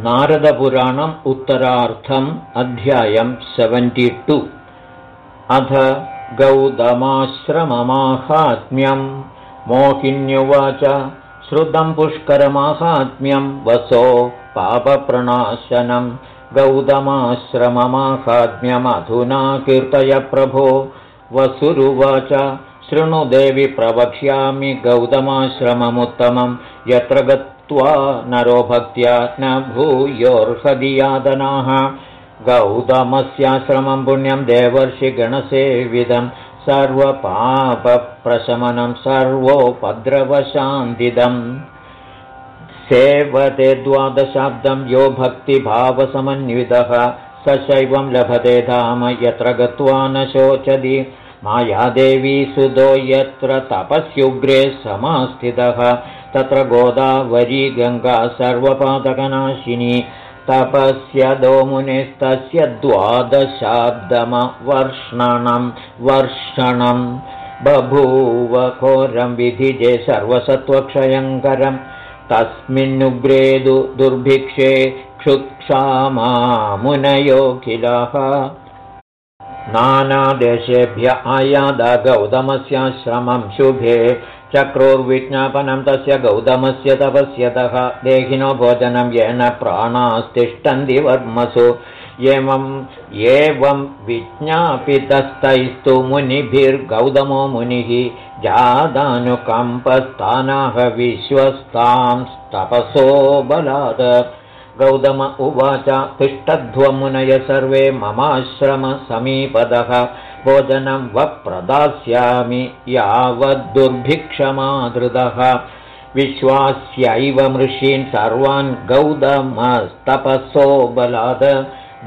नारदपुराणम् उत्तरार्थम् अध्यायम् seventy two. अथ गौतमाश्रममाहात्म्यम्। मोहिन्युवाच श्रुतं पुष्करमाहात्म्यं वसो पापप्रणाशनं गौतमाश्रममाहात्म्यमधुना कीर्तय प्रभो। वसुरुवाच शृणुदेवि प्रवक्ष्यामि गौतमाश्रममुत्तमं यत्र गत्वा नरो भक्त्या न भूयोर्हदियादनाः गौतमस्याश्रमं पुण्यं देवर्षिगणसेविदं सर्वपापप्रशमनं सर्वोपद्रवशान्तिदम् सेवते द्वादशाब्दं यो भक्तिभावसमन्वितः। स शैवं लभते धाम यत्र गत्वा न शोचति। मायादेवी सुदो यत्र तपस्युग्रे समास्थितः तत्र गोदावरी गङ्गा सर्वपादकनाशिनी तपस्य दोमुनेस्तस्य द्वादशाब्दमवर्षणं वर्षणं। बभूव घोरं विधिजे सर्वसत्त्वक्षयङ्करम् तस्मिन्नुग्रेदु दुर्भिक्षे क्षुत्क्षामामुनयोऽखिलः नानादेशेभ्य आयादा गौतमस्याश्रमं शुभे चक्रोर्विज्ञापनं तस्य गौतमस्य तपस्यतः देहिनो भोजनं येन प्राणास्तिष्ठन्ति वर्मसु। एवम् एवं विज्ञापितस्तैस्तु मुनिभिर्गौतमो मुनिः। जादानुकम्पस्थानाः विश्वस्तांस्तपसो बलाद गौतम उवाच तिष्ठध्वमुनय सर्वे ममाश्रमसमीपदः भोजनं वप्रदास्यामि यावद्दुर्भिक्षमादृतः विश्वास्यैव मृषीन् सर्वान् गौतमस्तपसो बलाद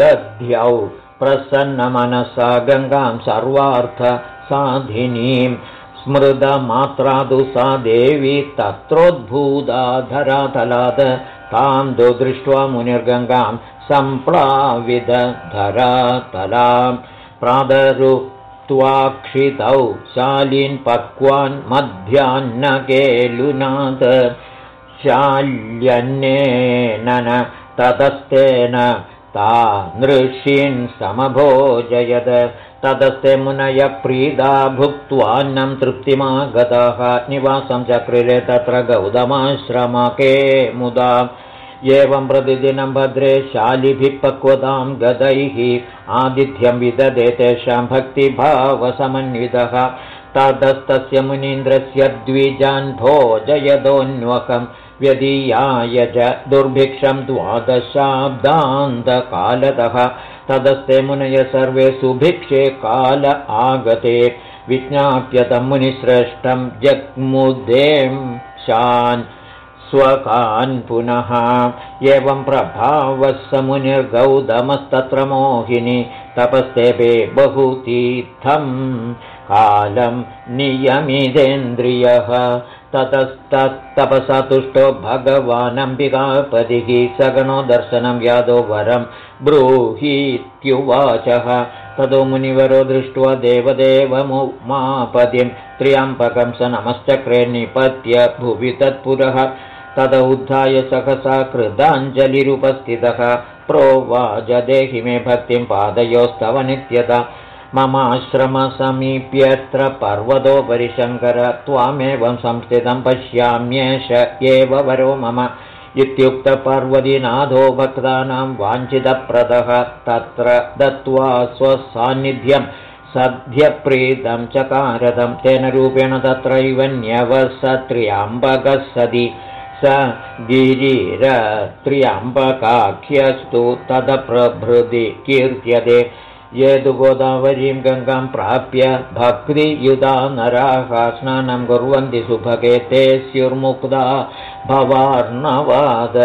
दध्यौ। प्रसन्नमनसा गङ्गां सर्वार्थसाधिनीं स्मृतमात्रादु सा देवी तत्रोद्भूता धरातलाद तां दु दृष्ट्वा मुनिर्गङ्गां सम्प्लाविद धरातलां प्रादरुक्त्वाक्षितौ शालीन् पक्वान् मध्याह्नकेलुनाथ शाल्यन्नेन ततस्तेन ता नृषीन् समभोजयद। तदस्ते प्रीदा भुक्त्वान्नं तृप्तिमागताः। निवासं चक्रिरे तत्र गौतमाश्रमके मुदा एवं प्रतिदिनं भद्रे शालिभिः पक्वतां गदैः आदिथ्यं विदधे तेषां भक्तिभावसमन्वितः। ततस्तस्य मुनीन्द्रस्य द्विजान् भोजयदोऽन्वकम् व्यदीयाय च दुर्भिक्षं द्वादशाब्दान्तकालतः। तदस्ते मुनय सर्वे सुभिक्षे काल आगते। विज्ञाप्यतं मुनिश्रेष्ठं जग्मुदें शान् स्वकान् पुनः। एवं प्रभावः स मुनिर्गौतमस्तत्र मोहिनी तपस्तेपे बहुतीर्थं कालं नियमिदेन्द्रियः ततस्तत्तपसा तुष्टो भगवानम्बिकापदिः सगणो दर्शनं यादो वरं ब्रूहीत्युवाचः। ततो मुनिवरो दृष्ट्वा देवदेवमुमापदिं त्र्यम्पकं स नमश्चक्रे निपत्य भुवि तत्पुरः तद उद्धाय सहसा कृताञ्जलिरुपस्थितः प्रोवाच देहि मे भक्तिं पादयोस्तव नित्यता। ममाश्रमसमीप्यत्र पर्वतोपरि शङ्कर त्वामेवं संस्थितं पश्याम्येष एव वरो मम। इत्युक्तपर्वतीनाथो भक्तानां वाञ्छितप्रदः तत्र दत्त्वा स्वसान्निध्यं सद्यप्रीतं चकारदं तेन रूपेण तत्रैव न्यवसत्र्याम्बकः सति स गिरिरत्र्यम्बकाख्यस्तु तदप्रभृति कीर्त्यते। ये तु गोदावरीं गङ्गां प्राप्य भक्तियुधा नराः स्नानं कुर्वन्ति सुभगे ते स्युर्मुक्ता भवार्णवाद।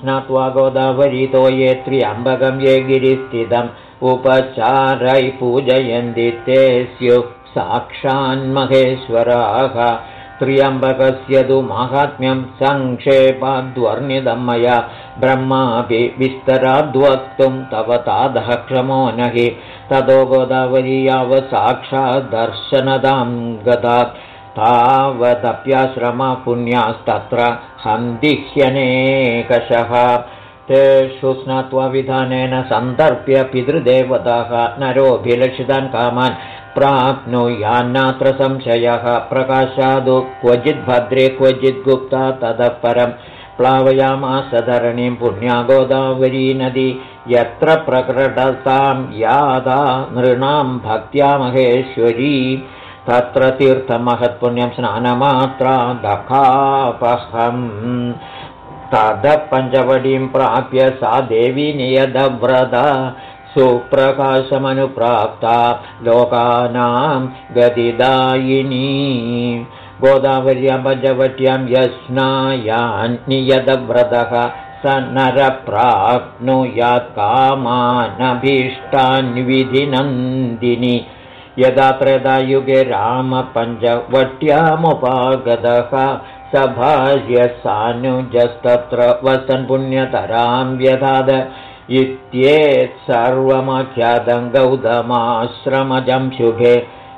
स्नात्वा गोदावरीतो ये त्र्यम्बकं ये गिरिस्थितम् उपचारै पूजयन्ति ते स्युः साक्षान्महेश्वराः त्र्यम्बकस्य तु माहात्म्यं सङ्क्षेपाद्वर्णितं मया ब्रह्मापि विस्तराद्वक्तुं तव तादः क्षमो न हि ततो गोदावरी यावत् साक्षाद्दर्शनदां गता तावदप्याश्रमा पुण्यास्तत्र हन्दिह्यनेकशः। तेषु स्नात्वा विधानेन सन्दर्प्य पितृदेवताः नरोऽभिलषितान् कामान् प्राप्नुयान्नात्र संशयः। प्रकाशादु क्वचिद्भद्रे क्वचिद्गुप्ता ततः परं प्लावयामासधरणीं पुण्या गोदावरी नदी। यत्र प्रकटतां यादा नृणां भक्त्या महेश्वरी। तत्र तीर्थमहत्पुण्यं स्नानमात्रा दखापहम् ततः पञ्चवटीं प्राप्य सा देवी नियदव्रता सुप्रकाशमनुप्राप्ता लोकानां गतिदायिनी गोदावर्यां पञ्चवट्यां यस्नायान्नियदव्रतः स नरप्राप्नुयात् कामानभीष्टान्विधिनन्दिनि। यदा त्रेदायुगे रामपञ्चवट्यामुपागतः स भार्यसानुजस्तत्र वसन् पुण्यतरां व्यधाद इत्येत्सर्वमाख्यातं गौतमाश्रमजं शुभे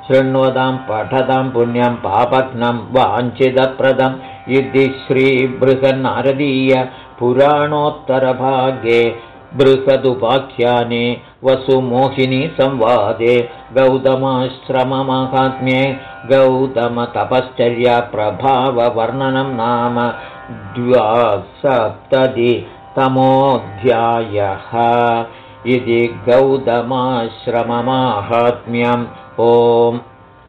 शृण्वतां पठतां पुण्यं पापघ्नं वाञ्छितप्रदम् इति श्रीबृहन्नारदीय पुराणोत्तरभागे बृहदुपाख्याने वसुमोहिनीसंवादे गौतमाश्रममाहात्म्ये गौतमतपश्चर्याप्रभाववर्णनं नाम द्वासप्ततितमोऽध्यायः इति गौतमाश्रममाहात्म्यम्। ओम्